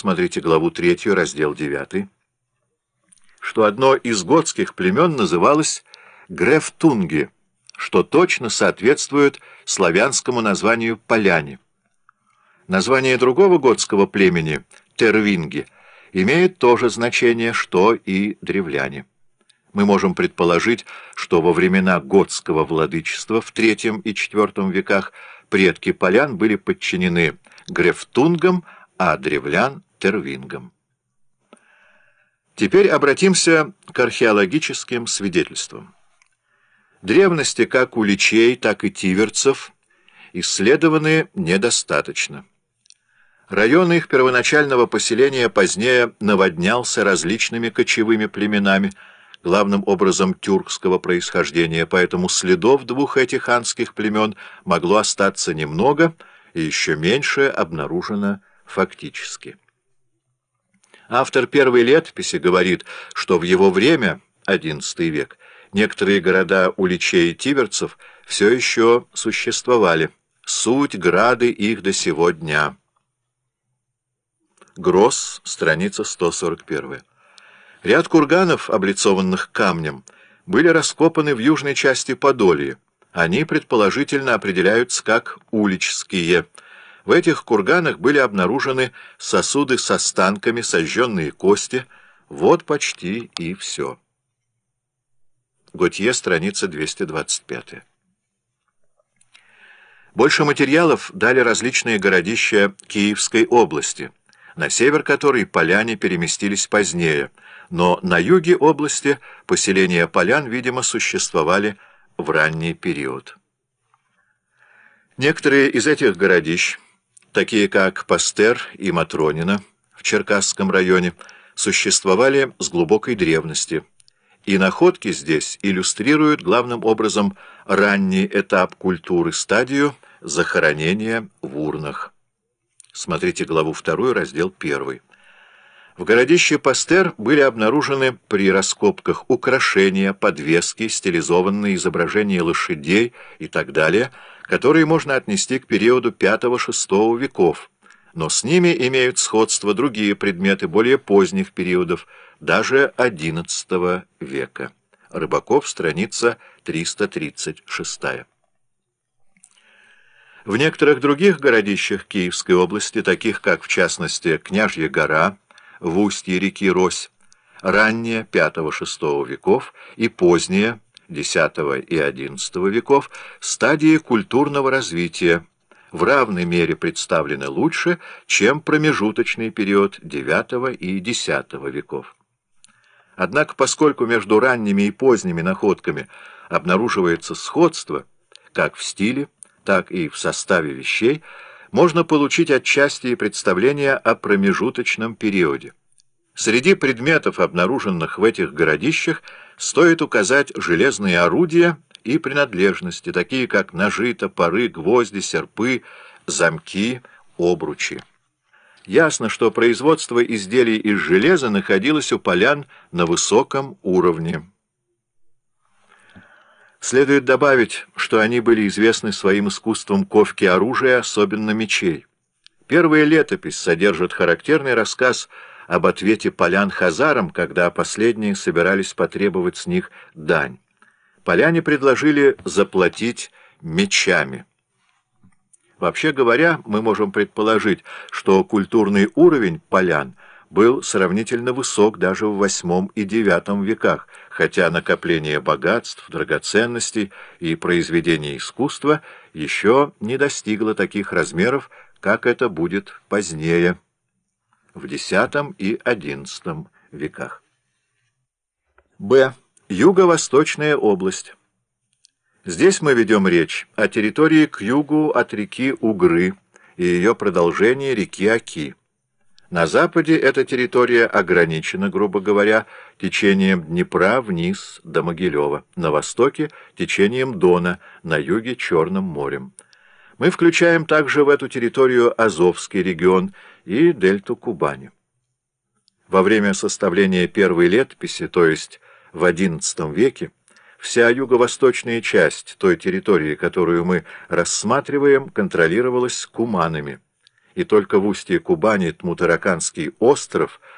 смотрите главу 3, раздел 9, что одно из готских племен называлось Грефтунги, что точно соответствует славянскому названию «поляне». Название другого готского племени, Тервинги, имеет то же значение, что и древляне. Мы можем предположить, что во времена готского владычества в III и IV веках предки полян были подчинены Грефтунгам, а древлян — Тервингам. Теперь обратимся к археологическим свидетельствам. Древности как у личей, так и тиверцев исследованы недостаточно. Район их первоначального поселения позднее наводнялся различными кочевыми племенами, главным образом тюркского происхождения, поэтому следов двух этих ханских племен могло остаться немного, и еще меньше обнаружено фактически. Автор первой летописи говорит, что в его время, XI век, некоторые города уличей тиверцев все еще существовали. Суть грады их до сего дня. Гросс, страница 141. Ряд курганов, облицованных камнем, были раскопаны в южной части Подолья. Они, предположительно, определяются как уличские. В этих курганах были обнаружены сосуды с останками, сожженные кости. Вот почти и все. Готье, страница 225. Больше материалов дали различные городища Киевской области, на север которой поляне переместились позднее, но на юге области поселения полян, видимо, существовали в ранний период. Некоторые из этих городищ, такие как Пастер и Матронина в Черкасском районе, существовали с глубокой древности – и находки здесь иллюстрируют главным образом ранний этап культуры, стадию захоронения в урнах. Смотрите главу 2, раздел 1. В городище Пастер были обнаружены при раскопках украшения, подвески, стилизованные изображения лошадей и так далее, которые можно отнести к периоду V-VI веков, но с ними имеют сходство другие предметы более поздних периодов, даже XI века. Рыбаков, страница 336. В некоторых других городищах Киевской области, таких как, в частности, Княжья гора, в устье реки Рось, ранние V-VI веков и поздние X и XI веков, стадии культурного развития, в равной мере представлены лучше, чем промежуточный период IX и X веков. Однако, поскольку между ранними и поздними находками обнаруживается сходство, как в стиле, так и в составе вещей, можно получить отчасти и представление о промежуточном периоде. Среди предметов, обнаруженных в этих городищах, стоит указать железные орудия и принадлежности, такие как ножи, топоры, гвозди, серпы, замки, обручи. Ясно, что производство изделий из железа находилось у полян на высоком уровне. Следует добавить, что они были известны своим искусством ковки оружия, особенно мечей. Первая летопись содержит характерный рассказ об ответе полян хазарам, когда последние собирались потребовать с них дань. Поляне предложили заплатить мечами. Вообще говоря, мы можем предположить, что культурный уровень полян был сравнительно высок даже в VIII и IX веках, хотя накопление богатств, драгоценностей и произведений искусства еще не достигло таких размеров, как это будет позднее, в X и XI веках. Б. Юго-Восточная область. Здесь мы ведем речь о территории к югу от реки Угры и ее продолжении реки Оки. На западе эта территория ограничена, грубо говоря, течением Днепра вниз до Могилева, на востоке – течением Дона, на юге – Черным морем. Мы включаем также в эту территорию Азовский регион и дельту Кубани. Во время составления первой летописи, то есть в XI веке, Вся юго-восточная часть той территории, которую мы рассматриваем, контролировалась куманами. и только в устье Кубани Тмутараканский остров